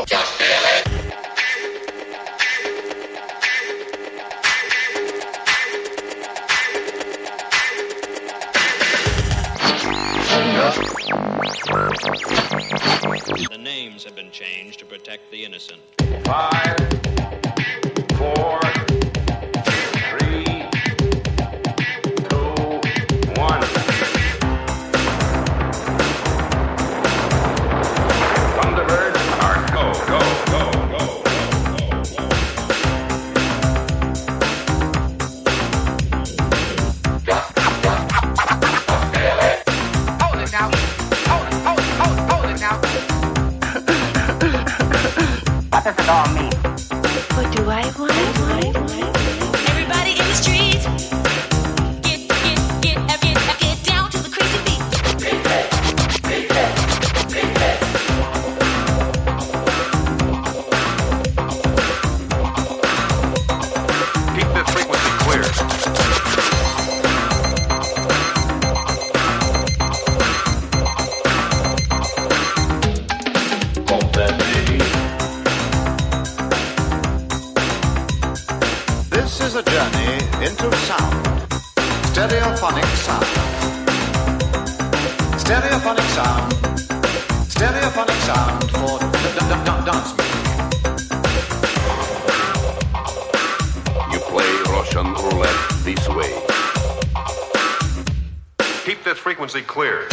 The names have been changed to protect the innocent. Five, four, it on me. is a journey into sound. Stereophonic sound. Stereophonic sound. Stereophonic sound for dance music. You play Russian roulette this way. Keep this frequency clear.